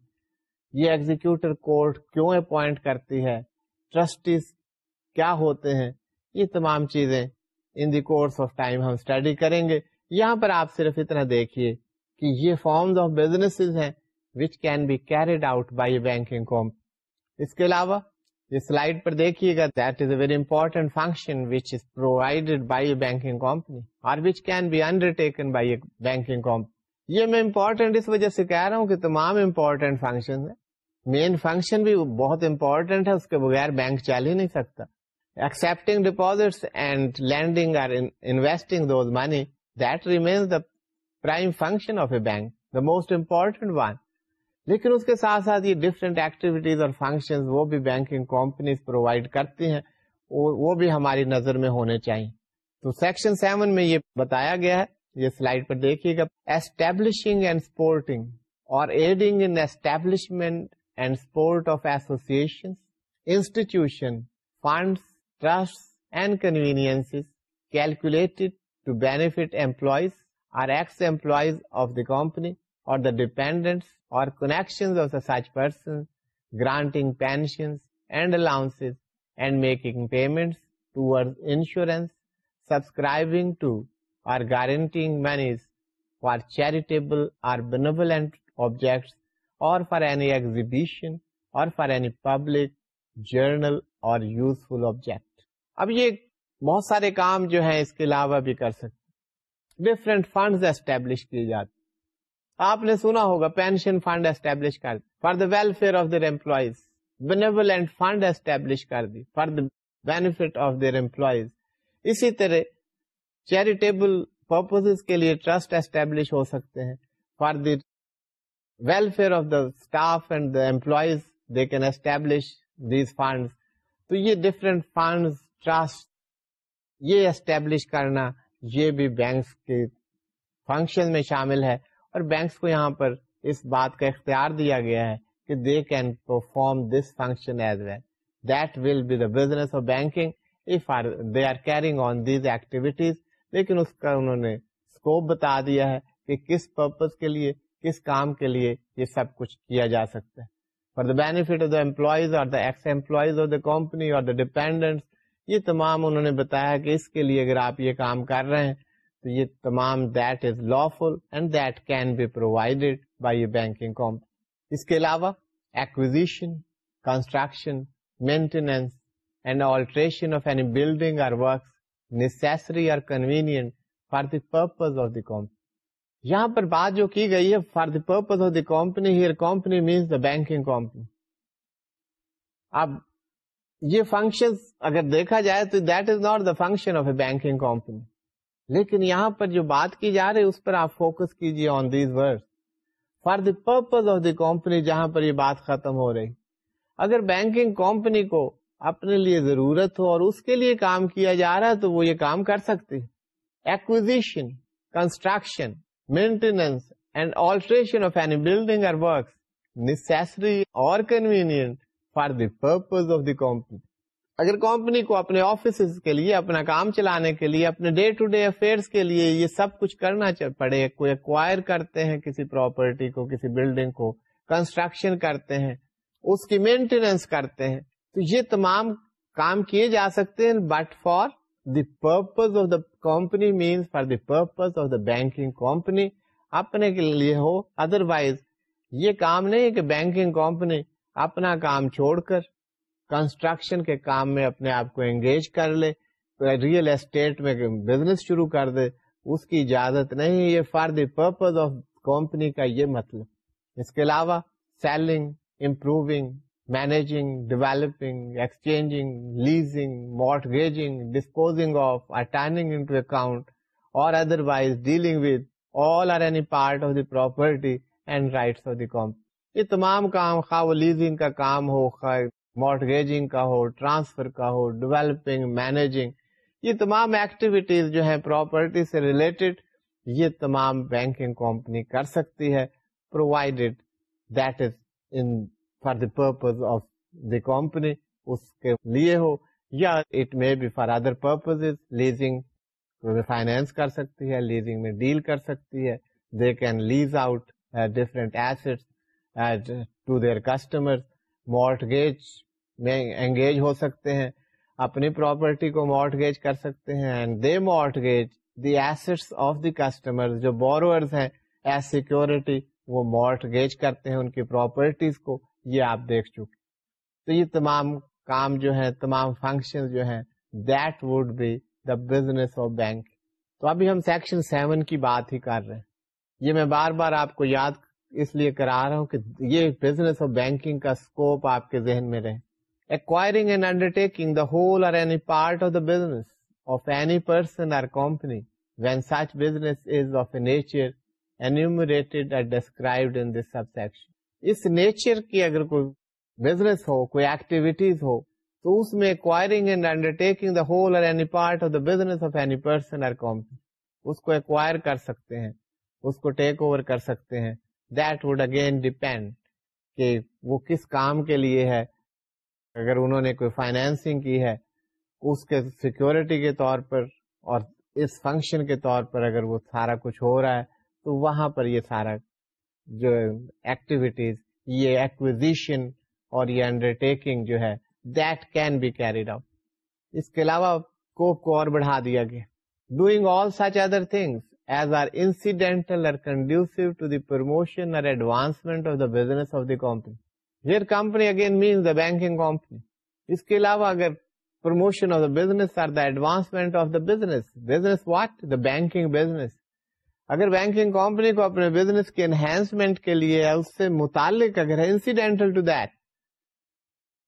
یہ ایگزیکٹر کورٹ کیوں اپوائنٹ کرتی ہے؟ ٹرسٹیز کیا ہوتے ہیں؟ یہ تمام چیزیں in the course of time ہم اسٹڈی کریں گے۔ یہاں پر آپ صرف اتنا دیکھیے کہ یہ فارمز آف بزنس ہیں which can be carried out by banking کوم اس کے علاوہ سلائڈ پر دیکھیے گا that is a very important function which is provided by a banking company or which can be undertaken by banking company یہ میں important اس وجہ سے کہہ رہا ہوں کہ تمام امپورٹینٹ فنکشن ہیں۔ مین فنکشن بھی بہت امپورٹینٹ ہے اس کے بغیر بینک چل ہی نہیں سکتا۔ Accepting deposits and lending or in investing those money, that remains the prime function of a bank, the most important one. لیکن اس کے ساتھ ساتھ یہ ڈفرینٹ ایکٹیویٹیز اور فنکشن وہ بھی بینکنگ کمپنیز پرووائڈ کرتی ہیں وہ بھی ہماری نظر میں ہونے چاہیے۔ تو سیکشن سیون میں یہ بتایا گیا ہے، یہ سلائڈ پر دیکھیے گا۔ Establishing and supporting or aiding in establishment and support of association institution funds trusts and conveniences calculated to benefit employees or ex-employees of the company or the dependents or connections of the such persons, granting pensions and allowances and making payments towards insurance, subscribing to or guaranteeing monies for charitable or benevolent objects or for any exhibition or for any public, journal or useful object. اب یہ بہت سارے کام جو ہیں اس کے علاوہ بھی کر سکتے ڈفرینٹ فنڈ اسٹیبلش کیے جاتے آپ نے سنا ہوگا پینشن فنڈ اسٹیبلش کر دی for the welfare of their employees benevolent fund establish کر دی for the benefit of their employees اسی طرح چیریٹیبل پرپز کے لیے ٹرسٹ اسٹیبلش ہو سکتے ہیں for the welfare of the staff and the employees they can establish these fund تو یہ ڈفرینٹ فنڈ ٹرسٹ یہ اسٹیبلش کرنا یہ بھی بینکس کے فنکشن میں شامل ہے اور بینکس کو یہاں پر اس بات کا اختیار دیا گیا ہے کہ they can perform this function as well that will be the business of banking if they are carrying on these activities لیکن اس کا انہوں نے اسکوپ بتا دیا ہے کہ کس پرپز کے لیے، کس کام کے لیے یہ سب کچھ کیا جا سکتا ہے. For the benefit of the employees or the ex employees of the company or the dependent یہ تمام انہوں نے بتایا کہ اس کے لیے اگر آپ یہ کام کر رہے ہیں تو یہ تمام that is lawful and that can be provided by banking company اس کے علاوہ acquisition construction maintenance and alteration of any building or works necessary or convenient for the purpose of the company یہاں پر بات جو کی گئی ہے for the purpose of the company here company means the banking company اب یہ function اگر دیکھا جائے تو that is not the function of a banking company لیکن یہاں پر جو بات کی جا رہی ہے، اس پر آپ فوکس کیجیے on these word for the purpose of the company جہاں پر یہ بات ختم ہو رہی. اگر بینکنگ کمپنی کو اپنے لیے ضرورت ہو اور اس کے لیے کام کیا جا رہا ہے تو وہ یہ کام کر سکتی. Acquisition construction maintenance and alteration of any building or works necessary or convenient for the purpose of the company اگر کمپنی کو اپنے آفیسز کے لیے، اپنا کام چلانے کے لیے، اپنے ڈے ٹو ڈے افیئرس کے لیے یہ سب کچھ کرنا پڑے، کوئی ایکوائر کرتے ہیں کسی پراپرٹی کو، کسی بلڈنگ کو کنسٹرکشن کرتے ہیں، اس کی مینٹیننس کرتے ہیں، تو یہ تمام کام کیے جا سکتے ہیں but for the purpose of the company means for the purpose of the banking company اپنے کے لیے ہو ادر وائز یہ کام نہیں ہے کہ بینکنگ کمپنی اپنا کام چھوڑ کر کنسٹرکشن کے کام میں اپنے آپ کو انگیج کر لے ریئل اسٹیٹ میں بزنس شروع کر دے، اس کی اجازت نہیں یہ for the purpose of company کا یہ مطلب۔ اس کے علاوہ selling improving managing developing exchanging leasing mortgaging disposing of or turning into account or otherwise dealing with all or any part of the property and rights of the company یہ تمام کام، خواہ وہ لیزنگ کا کام ہو، خواہ مارٹ گیجنگ کا ہو transfer کا ہو ڈیولپنگ مینجنگ یہ تمام ایکٹیویٹیز جو ہیں پراپرٹی سے ریلیٹڈ یہ تمام بینکنگ کمپنی کر سکتی ہے provided that is in for the purpose of the company اس کے لیے ہو، یا it may be for other purpose leasing finance کر سکتی ہے لیزنگ میں ڈیل کر سکتی ہے they can lease out different asset to their customer mortgage میں انگیج ہو سکتے ہیں، اپنی پراپرٹی کو مارٹ گیج کر سکتے ہیں and they mortgage the assets of the customer جو بورورز ہیں ایز سیکورٹی وہ مارٹ گیج کرتے ہیں ان کی پراپرٹیز کو، یہ آپ دیکھ چکے تو یہ تمام کام جو ہے تمام فنکشن جو ہے that would be the business of bank تو ابھی ہم سیکشن سیون کی بات ہی کر رہے ہیں۔ یہ میں بار بار آپ کو یاد اس لیے کرا رہا ہوں کہ یہ بزنس آف بینکنگ کا اسکوپ آپ کے ذہن میں رہے acquiring and undertaking the whole or any part of the business of any person or company when such business is of a nature enumerated or described in this subsection. اس nature کی اگر کوئی business ہو، کوئی activities ہو، تو اس میں acquiring and undertaking the whole or any part of the business of any person or company اس کو ایکوائر کر سکتے ہیں، اس کو ٹیک اوور کر سکتے ہیں دیٹ وڈ اگین ڈیپینڈ کہ وہ کس کام کے لیے ہے۔ اگر انہوں نے کوئی فائنینسنگ کی ہے، اس کے سیکورٹی کے طور پر اور اس فنکشن کے طور پر اگر وہ سارا کچھ ہو رہا ہے، تو وہاں پر یہ سارا جو ایکٹیویٹیز یہ ایکوزیشن اور یہ انڈر ٹیکنگ جو ہے that can be carried out اس کے علاوہ کوپ کو اور بڑھا دیا گیا۔ Doing all such other things as are incidental or conducive to the promotion or advancement of the business of the company here company again means the banking company اس کے علاوہ اگر promotion of the business or the advancement of the business business what the banking business اگر banking company کو اپنے business کے enhancement کے لیے اس سے متعلق اگر انسیڈینٹل ٹو دیٹ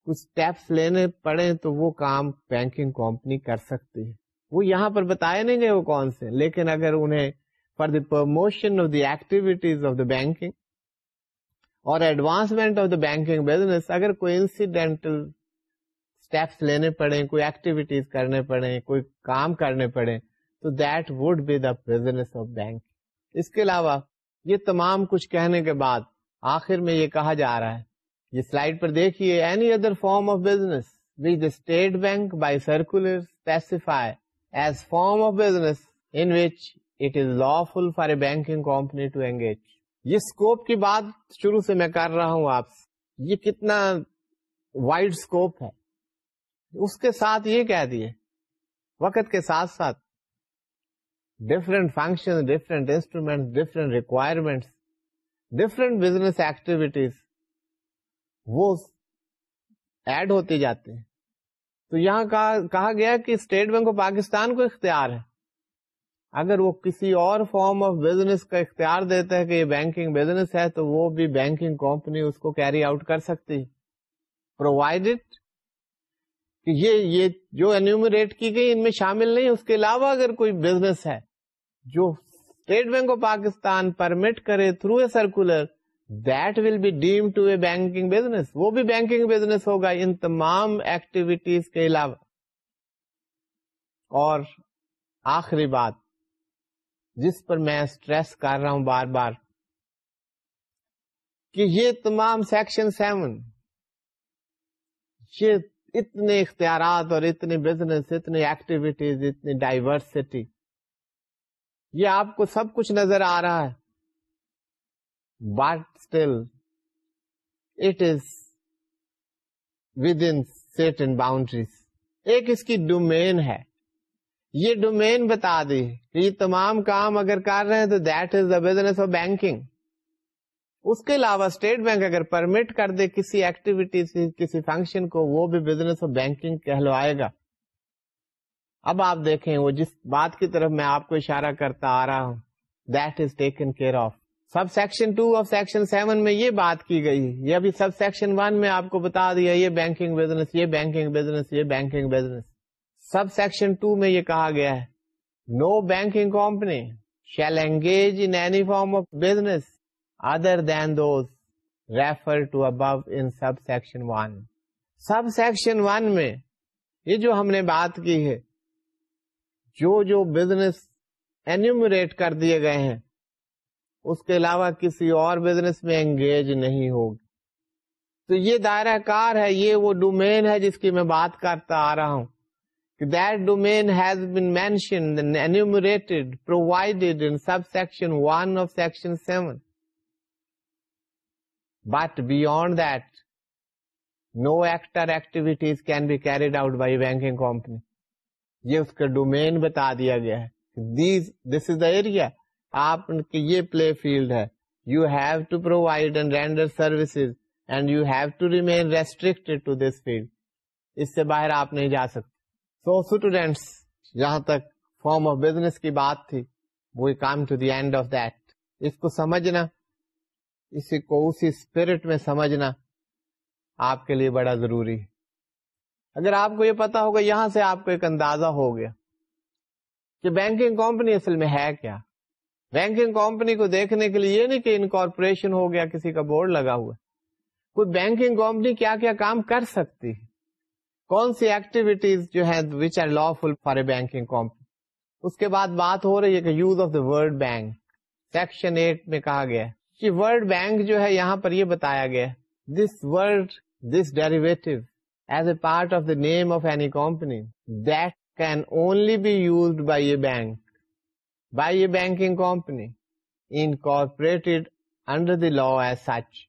کچھ اسٹیپس لینے پڑے تو وہ کام بینکنگ کمپنی کر سکتی ہے وہ یہاں پر بتائے نہیں گئے وہ کون سے، لیکن اگر انہیں for the promotion of the activities of the banking or advancement of the banking business اگر کوئی انسیڈینٹل اسٹیپس لینے پڑے کوئی ایکٹیویٹیز کرنے پڑے کوئی کام کرنے پڑے تو that would be the business of bank اس کے علاوہ یہ تمام کچھ کہنے کے بعد آخر میں یہ کہا جا رہا ہے۔ یہ سلائڈ پر دیکھیے any other form of business which State Bank by circular specify as form of business in which it is lawful for a banking company to engage یہ اسکوپ کی بات شروع سے میں کر رہا ہوں آپ سے۔ یہ کتنا وائڈ اسکوپ ہے۔ اس کے ساتھ یہ کہہ دیے۔ وقت کے ساتھ ساتھ different function different instrument different requirement different business activities وہ ایڈ ہوتے جاتے ہیں۔ تو یہاں کہا گیا کہ اسٹیٹ بینک آف پاکستان کو اختیار ہے۔ اگر وہ کسی اور فارم آف بزنس کا اختیار دیتا ہے کہ یہ بینکنگ بزنس ہے، تو وہ بھی بینکنگ کمپنی اس کو کیری آؤٹ کر سکتی۔ پرووائڈیڈ کہ یہ یہ جو انیومریٹ کی گئی، ان میں شامل نہیں، اس کے علاوہ اگر کوئی بزنس ہے جو State Bank of Pakistan permit کرے through a circular that will be deem to a banking business وہ بھی بینکنگ بزنس ہوگا ان تمام ایکٹیویٹیز کے علاوہ۔ اور آخری بات، جس پر میں اسٹریس کر رہا ہوں بار بار، کہ یہ تمام سیکشن سیون یہ اتنے اختیارات اور اتنے بزنس اتنی ایکٹیویٹیز اتنی ڈائیورسٹی یہ آپ کو سب کچھ نظر آ رہا ہے۔ But still it is within certain boundaries ایک اس کی ڈومین ہے۔ یہ ڈومین بتا دی کہ یہ تمام کام اگر کر رہے ہیں تو that is the business of banking اس کے علاوہ اسٹیٹ بینک اگر پرمٹ کر دے کسی ایکٹیویٹی سے کسی فنکشن کو، وہ بھی بزنس آف بینکنگ کہلوائے گا۔ اب آپ دیکھیں، وہ جس بات کی طرف میں آپ کو اشارہ کرتا آ رہا ہوں that is taken care of subsection two of section seven میں یہ بات کی گئی۔ یہ ابھی سب سیکشن ون میں آپ کو بتا دیا، یہ بینکنگ بزنس یہ بینکنگ بزنس یہ banking business sub section two میں یہ کہا گیا ہے۔ No banking company shall engage in any form of business other than those refer to above in subsection one subsection one میں یہ جو ہم نے بات کی ہے، جو جو بزنس اینیومریٹ کر دیے گئے ہیں اس کے علاوہ کسی اور بزنس میں انگیج نہیں ہوگی۔ تو یہ دائرہ کار ہے، یہ وہ ڈومین ہے جس کی میں بات کرتا آ رہا ہوں۔ That domain has been mentioned enumerated provided in subsection one of section seven but beyond that no actor activities can be carried out by banking company یہ اس کا ڈومین بتا دیا گیا ہے دس از دا ایریا آپ کے یہ پلے فیلڈ ہے. You have to provide and render services and you have to remain restricted to this field اس سے باہر آپ نہیں جا سکتے. سو اسٹوڈینٹس جہاں تک فارم آف بزنس کی بات تھی. وہ کام to the end of that اس کو سمجھنا، اسی کو اسی اسپرٹ میں سمجھنا آپ کے لیے بڑا ضروری ہے. اگر آپ کو یہ پتا ہوگا، یہاں سے آپ کو ایک اندازہ ہو گیا کہ بینکنگ کمپنی اصل میں ہے کیا؟ بینکنگ کمپنی کو دیکھنے کے لیے یہ نہیں کہ انکارپوریشن ہو گیا، کسی کا بورڈ لگا ہوا کوئی بینکنگ کمپنی کیا کیا کام کر سکتی ہے؟ کون سی ایکٹیویٹیز جو ہے which are lawful for a banking company اس کے بعد بات ہو رہی ہے کہ use of the world bank section eight میں کہا گیا کہ ورلڈ بینک جو ہے، یہاں پر یہ بتایا گیا this world this derivative as a part of the name of any company that can only be used by a bank by a banking company incorporated under the law as such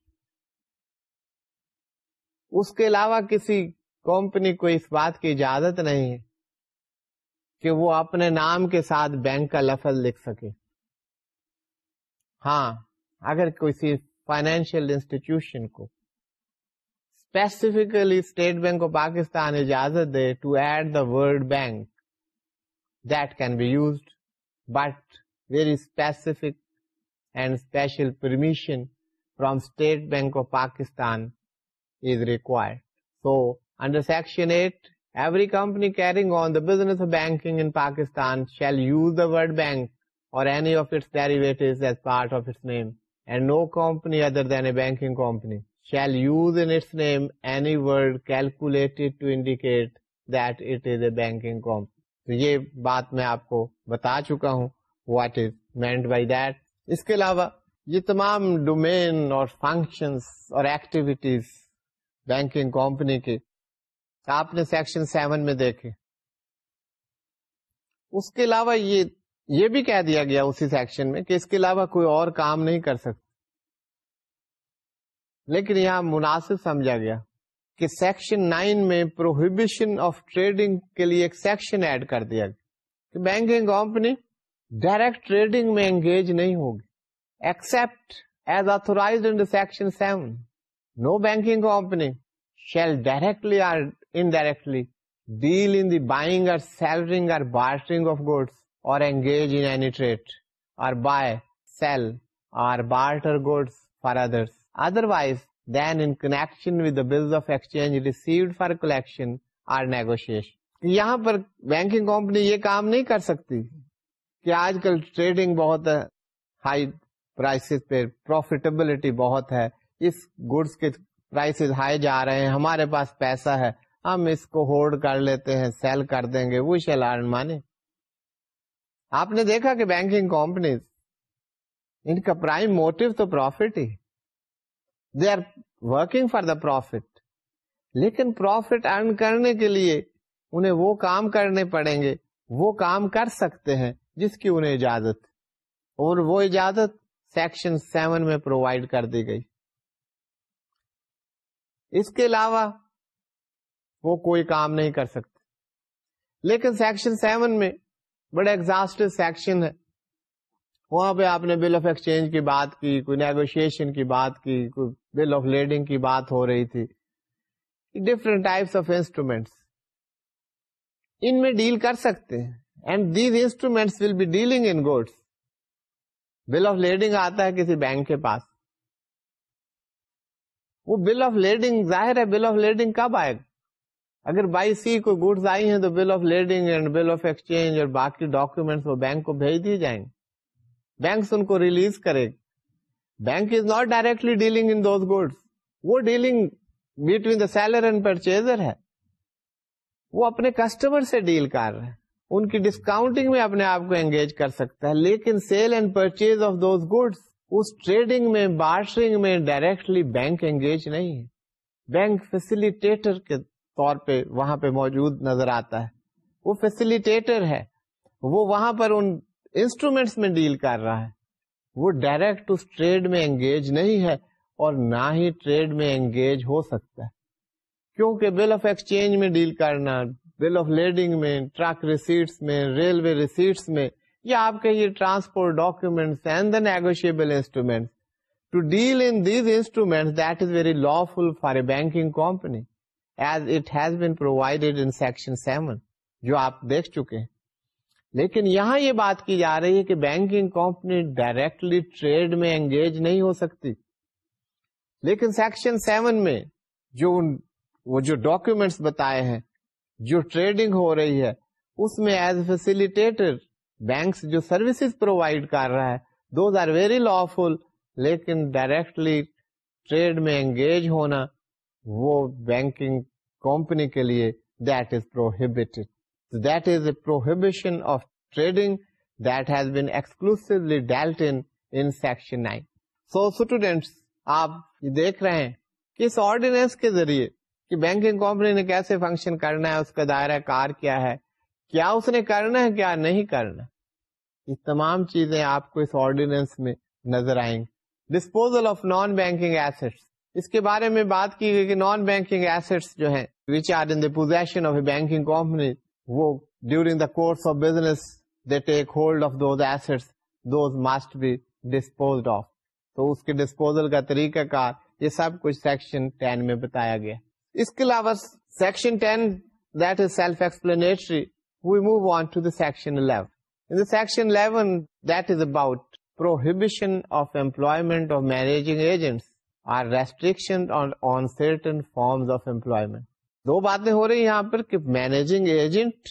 اس کے علاوہ کسی company کو اس بات کی اجازت نہیں ہے کہ وہ اپنے نام کے ساتھ بینک کا لفظ لکھ سکے ہاں اگر کسی فائنینشیل انسٹیٹیوشن کو specifically State Bank of Pakistan اجازت دے to add the world bank that can be used but very specific and special permission from State Bank of Pakistan is required so under section eight every company carrying on the business of banking in Pakistan shall use the world bank or any of its derivatives as part of its name and no company other than a banking company shall use in its name any word calculated to indicate that it is a banking company. تو یہ بات میں آپ کو بتا چکا ہوں۔ What is meant by that اس کے علاوہ یہ تمام ڈومین اور فنکشنز اور ایکٹیویٹیز بینکنگ کمپنی کے آپ نے سیکشن سیون میں دیکھے۔ اس کے علاوہ یہ یہ بھی کہہ دیا گیا اسی سیکشن میں کہ اس کے علاوہ کوئی اور کام نہیں کر سکتا لیکن یہاں مناسب سمجھا گیا۔ کہ سیکشن نائن میں پروہیبیشن آف ٹریڈنگ کے لیے ایک سیکشن ایڈ کر دیا گیا کہ بینکنگ کمپنی ڈائریکٹ ٹریڈنگ میں انگیج نہیں ہوگی۔ Except as authorize section seven no banking company shall directly or indirectly deal in the buying or selling or bartering of goods or engage in any trade or buy sell or barter goods for others otherwise than in connection with bills of exchange received for collection or negotiation یہاں پر banking company یہ کام نہیں کر سکتی کہ آج کل ٹریڈنگ بہت ہائی پرائسز پہ پروفیٹیبلٹی بہت ہے، اس گڈس کے پرائسز ہائی جا رہے ہیں، ہمارے پاس پیسہ ہے، ہم اس کو ہولڈ کر لیتے ہیں سیل کر دیں گے، وہ شیل آرن مانے آپ نے دیکھا کہ بینکنگ کمپنیز ان کا پرائم موٹو تو profit he. They are working for the profit لیکن پروفٹ ارن کرنے کے لیے انہیں وہ کام کرنے پڑیں گے، وہ کام کر سکتے ہیں جس کی انہیں اجازت۔ اور وہ اجازت سیکشن سیون میں پرووائڈ کر دی گئی۔ اس کے علاوہ وہ کوئی کام نہیں کر سکتے۔ لیکن سیکشن سیون میں بڑے ایگزاسٹ سیکشن ہے۔ وہاں پہ آپ نے بل آف ایکسچینج کی بات کی، کوئی نیگوشیشن کی بات کی، کوئی بل آف لیڈنگ کی بات ہو رہی تھی۔ ڈفرنٹ ٹائپس آف انسٹرومینٹس ان میں ڈیل کر سکتے ہیں۔ And these instruments will be dealing in goods bill of lading آتا ہے کسی بینک کے پاس۔ وہ بل آف لیڈنگ ظاہر ہے بل آف لیڈنگ کب آئے؟ گا اگر بائی سی کوئی گڈس آئی ہیں تو bill of lading and bill of exchange اور باقی ڈاکومینٹس وہ بینک کو بھیج دیے جائیں۔ گے بینک ان کو ریلیز کرے۔ Bank is not directly dealing in those goods وہ dealing between the seller and purchaser ہے۔ وہ اپنے کسٹمر سے ڈیل کر رہے ہیں۔ ان کی ڈسکاؤنٹنگ میں اپنے آپ کو انگیج کر سکتا ہے، لیکن sale and purchase of those goods us trading میں، بارٹرنگ میں ڈائریکٹلی بینک انگیج نہیں ہے۔ بینک فیسلٹیٹر کے طور پہ وہاں پہ موجود نظر آتا ہے۔ وہ فیسلٹیٹر ہے۔ وہ وہاں پر ان انسٹرومینٹس میں ڈیل کر رہا ہے۔ وہ ڈائریکٹ اس ٹریڈ میں انگیج نہیں ہے اور نہ ہی ٹریڈ میں انگیج ہو سکتا ہے۔ کیونکہ بل آف ایکسچینج میں ڈیل کرنا، بل آف لیڈنگ میں، ٹرک ریسیٹس میں، ریلوے ریسیٹس میں، یا آپ کہیے transport documents and the negotiable instrument to deal in these instrument that is very lawful for a banking company as it has been provided in section seven جو آپ دیکھ چکے ہیں۔ لیکن یہاں یہ بات کی جا رہی ہے کہ بینکنگ کمپنی ڈائریکٹلی ٹریڈ میں انگیج نہیں ہو سکتی۔ لیکن سیکشن سیون میں جو وہ جو ڈاکومینٹس بتائے ہیں، جو ٹریڈنگ ہو رہی ہے، اس میں ایز فیسلٹیٹر بینکس جو سروسز پرووائڈ کر رہا ہے those are very lawful لیکن ڈائریکٹلی ٹریڈ میں انگیج ہونا وہ بینکنگ کمپنی کے لیے that is prohibited that is a prohibition of trading that has been exclusively dealt in section nine so students آپ یہ دیکھ رہے ہیں کہ اس آرڈیننس کے ذریعے کہ بینکنگ کمپنی نے کیسے فنکشن کرنا ہے، اس کا دائرہ کار کیا ہے، کیا اس نے کرنا ہے، کیا نہیں کرنا یہ تمام چیزیں آپ کو اس آرڈیننس میں نظر آئیں گی۔ Disposal of non banking asset اس کے بارے میں بات کی گئی کہ نان بینکنگ ایسٹس جو ہیں which are in position of a banking company وہ during the course of business they take hold of those assets those must be dispose of تو اس کے ڈسپوزل کا طریقہ کار یہ سب کچھ سیکشن ٹین میں بتایا گیا۔ اس کے علاوہ section ten that is self explanatory we move on to the section eleven in section eleven that is about prohibition of employment of managing agents or restriction on certain forms of employment دو باتیں ہو رہی یہاں پر کہ managing agent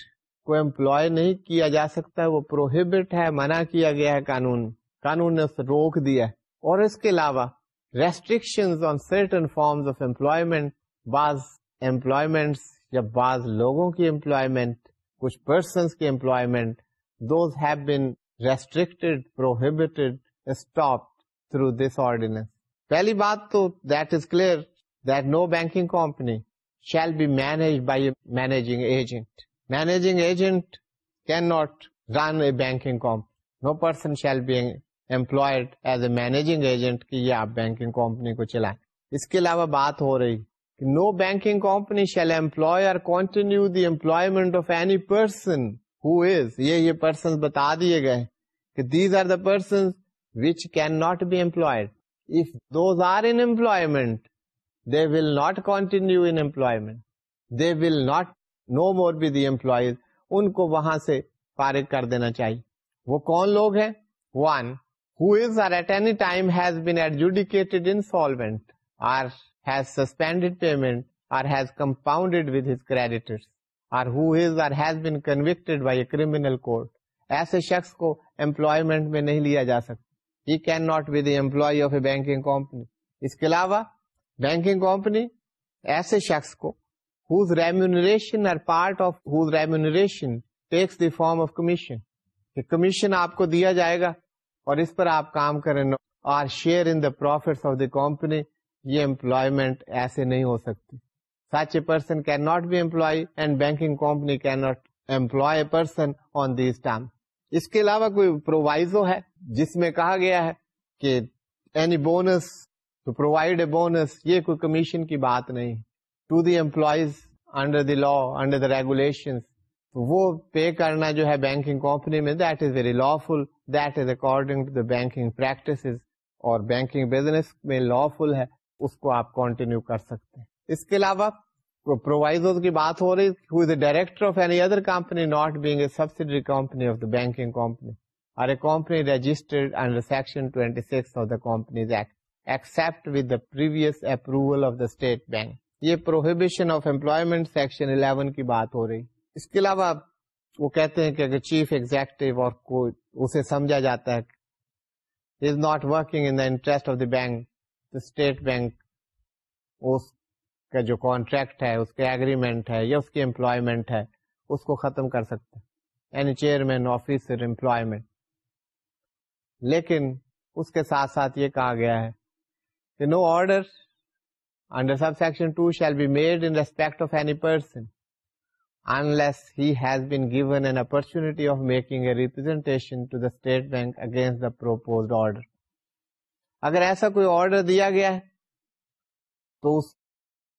کو employ نہیں کیا جا سکتا، وہ پروہیبٹ ہے، منع کیا گیا ہے قانون قانون نے اسے روک دیا ہے اور اس کے علاوہ restriction on certain forms of employment بعض امپلائمنٹ یا بعض لوگوں کی امپلائمنٹ کچھ پرسنس کی employment those have been restricted prohibited stop through this ordinance. پہلی بات تو that is clear that no banking company shall be manage by managing agent managing agent can not run a banking company no person shall be employed as a managing agent کی یہ آپ banking company کو چلائیں اس کے علاوہ بات ہو رہی کہ no banking company shall employ اور continue the employment of any person who is یہ پرسن بتا دیے گئے کہ these are the person which can not be employed if those are in employment, they will not continue in employment. They will not no more be the employees. ان کو وہاں سے فارغ کر دینا چاہیے وہ کون لوگ ہیں one who is or at any time has been adjudicated insolvent or has suspended payment or has compounded with his creditors or who is or has been convicted by a criminal court ایسے شخص کو employment میں نہیں لیا جا سکتا he can not be the employee of a banking company اس کے علاوہ بینکنگ کمپنی، ایسے شخص کو whose remuneration or part of whose remuneration takes the form of commission commission آپ کو دیا جائے گا اور اس پر آپ کام کریں or share in the profit of the company یہ امپلائمنٹ ایسے نہیں ہو سکتی۔ Such a person can not be employee and banking company can not employ a person on these time اس کے علاوہ کوئی پرووائزو ہے جس میں کہا گیا ہے کہ any bonus to provide a bonus یہ کوئی کمیشن کی بات نہیں. To the employees under the law under the regulation وہ پے کرنا جو ہے بینکنگ کمپنی میں that is very lawful that is according to the banking practice اور بینکنگ بزنس میں لا فل ہے، اس کو آپ کنٹینیو کر سکتے ہیں. اس کے علاوہ پرووائزر کی بات ہو رہی ہو is director of any other company not being a subsidiary company of the banking company or a company registered under section 26 of the Companies Act except with the previous approval of the State Bank یہ prohibition of employment section 11 کی بات ہو رہی. اس کے علاوہ وہ کہتے ہیں کہ اگر چیف ایگزیکٹو اور کوئی اسے سمجھا جاتا ہے is not working in the interest of the bank state bank اس کا جو کانٹریکٹ ہے، اس کے ایگریمنٹ ہے یا اس کی امپلائمنٹ ہے، اس کو ختم کر سکتے یعنی چیئرمین آفیسر امپلائمنٹ لیکن اس کے ساتھ ساتھ یہ کہا گیا ہے no order under sub section two shall be made in respect of any person unless he has been given an opportunity of making a representation to the state bank against the proposed order. اگر ایسا کوئی order دیا گیا ہے تو اس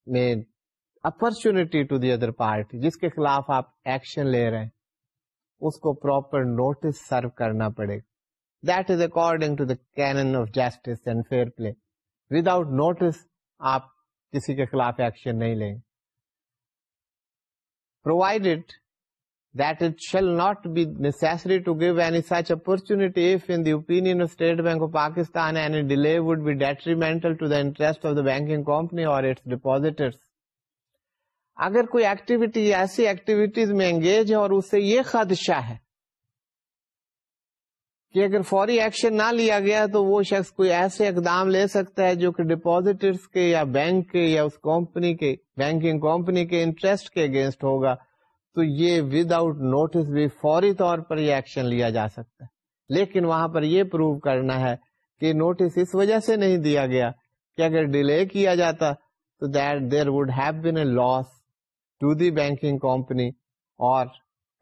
میں opportunity to the other party جس کے خلاف آپ ایکشن لے رہے ہیں اس کو پراپر نوٹس سرو کرنا پڑے گا that is according to the canon of justice and fair play without notice آپ کسی کے خلاف ایکشن نہیں لیں provided that it shall not be necessary to give any such opportunity if in the opinion of State Bank of Pakistan any delay would be detrimental to the interest of the banking company or its depositors. اگر کوئی activity ایسی activities میں engage ہے اور اس سے یہ خدشہ ہے کہ اگر فوری ایکشن نہ لیا گیا تو وہ شخص کوئی ایسے اقدام لے سکتا ہے جو کہ ڈپوزٹرس کے یا بینک کے یا اس کمپنی کے بینکنگ کمپنی کے انٹرسٹ کے اگینسٹ ہوگا، تو یہ ود آؤٹ نوٹس بھی فوری طور پر یہ ایکشن لیا جا سکتا ہے۔ لیکن وہاں پر یہ پروو کرنا ہے کہ نوٹس اس وجہ سے نہیں دیا گیا کہ اگر ڈیلے کیا جاتا تو that there would have been a loss to the banking company اور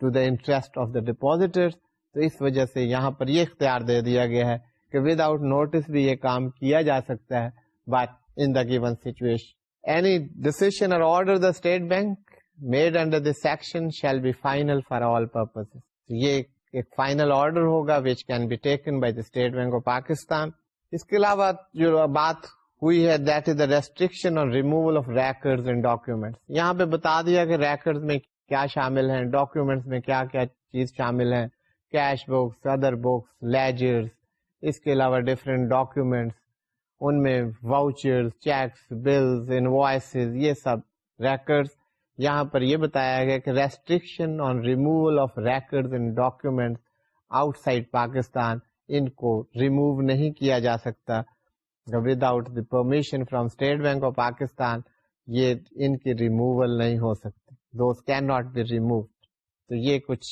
to the interest of the depositor تو اس وجہ سے یہاں پر یہ اختیار دے دیا گیا ہے کہ ود آؤٹ نوٹس بھی یہ کام کیا جا سکتا ہے۔ But in the given situation any decision or order the State Bank made under this section shall be final for all purpose یہ ایک فائنل آرڈر ہوگا which can be taken by the State Bank of Pakistan اس کے علاوہ جو بات ہوئی ہے that is the restriction اور removal of record and documents یہاں پہ بتا دیا کہ ریکرڈ میں کیا شامل ہیں ڈاکیومینٹس میں کیا کیا چیز شامل ہیں۔ Cash books other books ledgers اس کے علاوہ ڈفرینٹ ڈاکیومینٹس ان میں واؤچر چیکس بلز انوائسز یہ سب ریکرڈس یہاں پر یہ بتایا گیا کہ restriction on removal of record and document outside Pakistan ان کو ریموو نہیں کیا جا سکتا۔ Without the permission from state bank of Pakistan یہ ان کی ریموول نہیں ہو سکتی۔ Those can not be removed تو یہ کچھ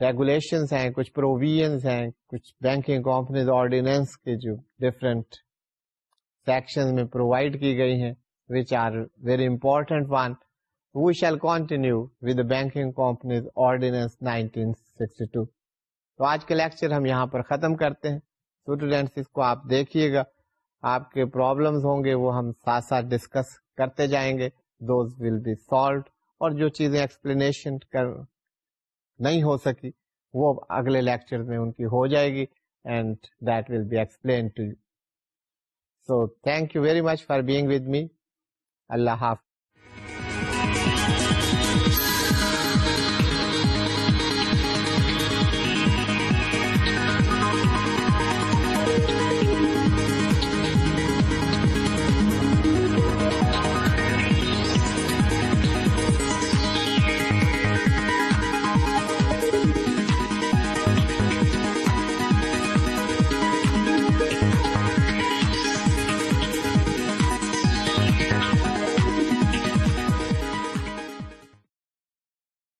ریگولیشنس ہیں، کچھ پروویژنس ہیں، کچھ بینکنگ کمپنیز آرڈیننس کے جو ڈفرینٹ سیکشن میں پرووائڈ کی گئی ہیں which are very important one we shall continue with banking companies ordinance 1962 تو آج کے لیکچر ہم یہاں پر ختم کرتے ہیں. اسٹوڈینٹس اس کو آپ دیکھیے گا. آپ کے پرابلمس ہوں گے، وہ ہم ساتھ ساتھ ڈسکس کرتے جائیں گے. دوز ول بی سالوڈ اور جو چیزیں ایکسپلینیشن کر نہیں ہو سکی، وہ اگلے لیکچر میں ان کی ہو جائے گی and that will be explain to you so thank you very much for being with me اللہ حافظ.